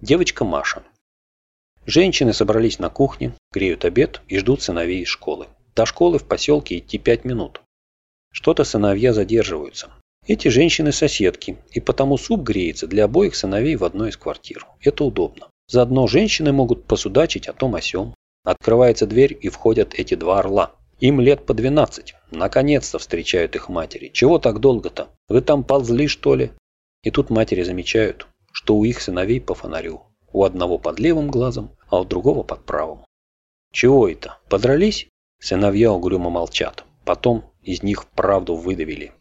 Девочка Маша. Женщины собрались на кухне, греют обед и ждут сыновей из школы. До школы в поселке идти пять минут. Что-то сыновья задерживаются. Эти женщины-соседки, и потому суп греется для обоих сыновей в одной из квартир. Это удобно. Заодно женщины могут посудачить о том о сём. Открывается дверь и входят эти два орла. Им лет по 12. Наконец-то встречают их матери. Чего так долго-то? Вы там ползли, что ли? И тут матери замечают, что у их сыновей по фонарю. У одного под левым глазом, а у другого под правым. Чего это? Подрались? Сыновья угрюмо молчат. Потом из них правду выдавили.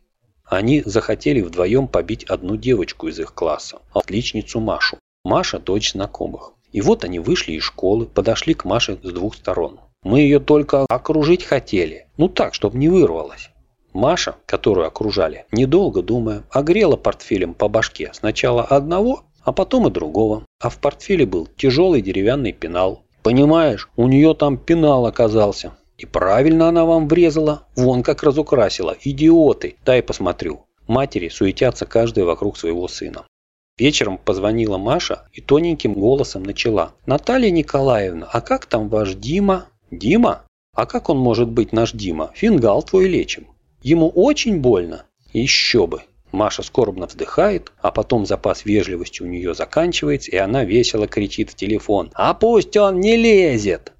Они захотели вдвоем побить одну девочку из их класса, отличницу Машу. Маша – дочь знакомых. И вот они вышли из школы, подошли к Маше с двух сторон. Мы ее только окружить хотели. Ну так, чтобы не вырвалась. Маша, которую окружали, недолго думая, огрела портфелем по башке сначала одного, а потом и другого. А в портфеле был тяжелый деревянный пенал. Понимаешь, у нее там пенал оказался. И правильно она вам врезала. Вон как разукрасила. Идиоты. Дай посмотрю. Матери суетятся каждая вокруг своего сына. Вечером позвонила Маша и тоненьким голосом начала. «Наталья Николаевна, а как там ваш Дима?» «Дима? А как он может быть наш Дима? Фингал твой лечим». Ему очень больно? Еще бы. Маша скорбно вздыхает, а потом запас вежливости у нее заканчивается, и она весело кричит в телефон. «А пусть он не лезет!»